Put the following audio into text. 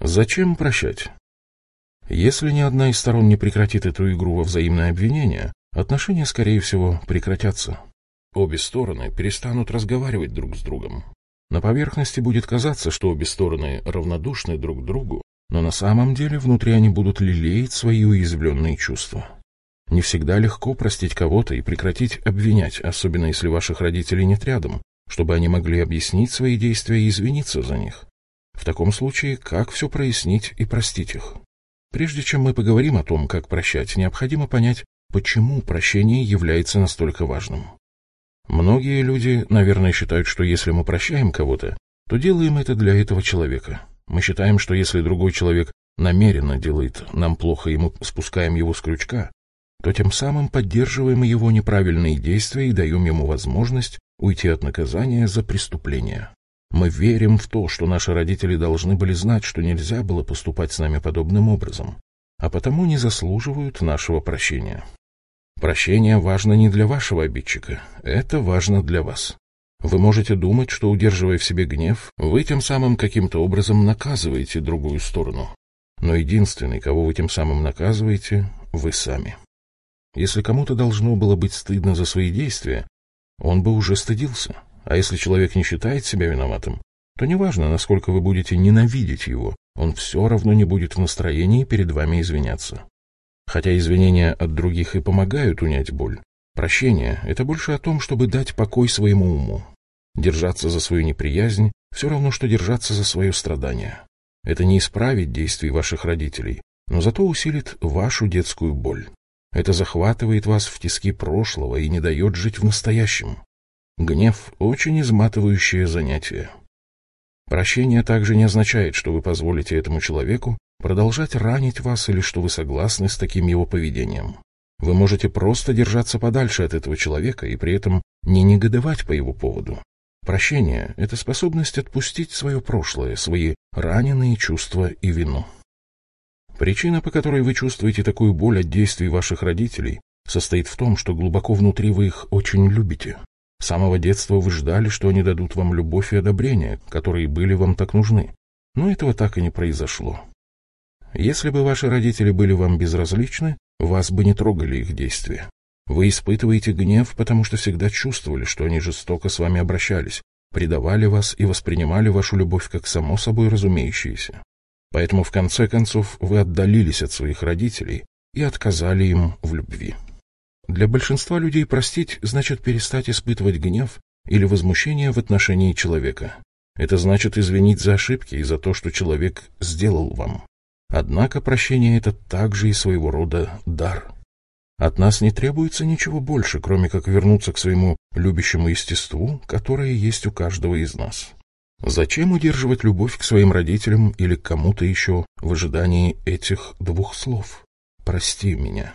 Зачем прощать? Если ни одна из сторон не прекратит эту игру во взаимное обвинение, отношения, скорее всего, прекратятся. Обе стороны перестанут разговаривать друг с другом. На поверхности будет казаться, что обе стороны равнодушны друг к другу, но на самом деле внутри они будут лелеять свои уязвленные чувства. Не всегда легко простить кого-то и прекратить обвинять, особенно если ваших родителей нет рядом, чтобы они могли объяснить свои действия и извиниться за них. В таком случае, как все прояснить и простить их? Прежде чем мы поговорим о том, как прощать, необходимо понять, почему прощение является настолько важным. Многие люди, наверное, считают, что если мы прощаем кого-то, то делаем это для этого человека. Мы считаем, что если другой человек намеренно делает нам плохо, и мы спускаем его с крючка, то тем самым поддерживаем его неправильные действия и даем ему возможность уйти от наказания за преступление. Мы верим в то, что наши родители должны были знать, что нельзя было поступать с нами подобным образом, а потому не заслуживают нашего прощения. Прощение важно не для вашего обидчика, это важно для вас. Вы можете думать, что, удерживая в себе гнев, вы тем самым каким-то образом наказываете другую сторону. Но единственный, кого вы тем самым наказываете, вы сами. Если кому-то должно было быть стыдно за свои действия, он бы уже стыдился. А если человек не считает себя виноватым, то неважно, насколько вы будете ненавидеть его, он все равно не будет в настроении перед вами извиняться. Хотя извинения от других и помогают унять боль, прощение — это больше о том, чтобы дать покой своему уму. Держаться за свою неприязнь — все равно, что держаться за свое страдание. Это не исправит действий ваших родителей, но зато усилит вашу детскую боль. Это захватывает вас в тиски прошлого и не дает жить в настоящем. Гнев – очень изматывающее занятие. Прощение также не означает, что вы позволите этому человеку продолжать ранить вас или что вы согласны с таким его поведением. Вы можете просто держаться подальше от этого человека и при этом не негодовать по его поводу. Прощение – это способность отпустить свое прошлое, свои раненые чувства и вину. Причина, по которой вы чувствуете такую боль от действий ваших родителей, состоит в том, что глубоко внутри вы их очень любите. С самого детства вы ждали, что они дадут вам любовь и одобрение, которые были вам так нужны. Но этого так и не произошло. Если бы ваши родители были вам безразличны, вас бы не трогали их действия. Вы испытываете гнев, потому что всегда чувствовали, что они жестоко с вами обращались, предавали вас и воспринимали вашу любовь как само собой разумеющееся. Поэтому в конце концов вы отдалились от своих родителей и отказали им в любви. Для большинства людей простить значит перестать испытывать гнев или возмущение в отношении человека. Это значит извинить за ошибки и за то, что человек сделал вам. Однако прощение — это также и своего рода дар. От нас не требуется ничего больше, кроме как вернуться к своему любящему естеству, которое есть у каждого из нас. Зачем удерживать любовь к своим родителям или кому-то еще в ожидании этих двух слов? «Прости меня».